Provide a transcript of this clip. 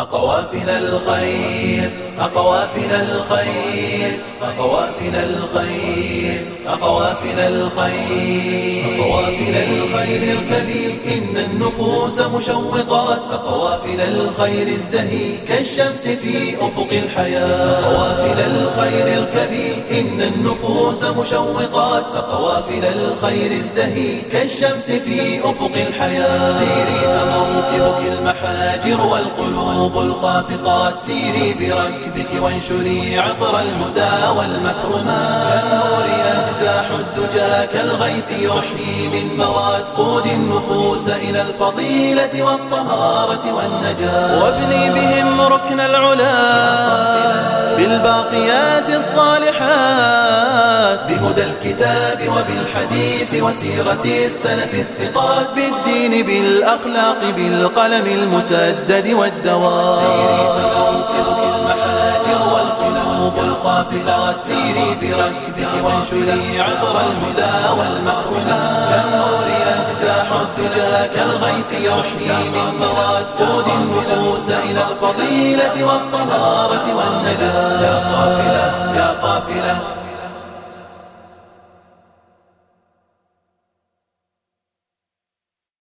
أقوافل الخير أقوافل الخير أقوافل الخير أقوافل الخير أقوافل الخير الكبير إن النفوس مشوقات أقوافل الخير ازدهي كالشمس في أفق الحياة أقوافل الخير الكبير إن النفوس مشوقات أقوافل الخير ازدهي كالشمس في أفق الحياة. سيري فموكبك المحاجر والقلوب الخافقات سيري بركبك وانشري عطر الهدى والمكرمات كالنور يجتاح الدجى كالغيث يحيي من موات قودي النفوس إلى الفضيلة والطهارة والنجاة. وابني بهم ركن العلا بالباقيات الصالحات. بهدى الكتاب وبالحديث وسيرة السلف الثقات بالدين بالأخلاق بالقلم المسدد والدواة سيري فموكبك المحاجر والقلوب الخافقات سيري في ركبك وانشري عطر الهدى كالنور أجداح الدجى كالغيث يحيي من موات قود النفوس إلى الفضيلة والطهارة والنجاة. يا قافلة يا قافلة.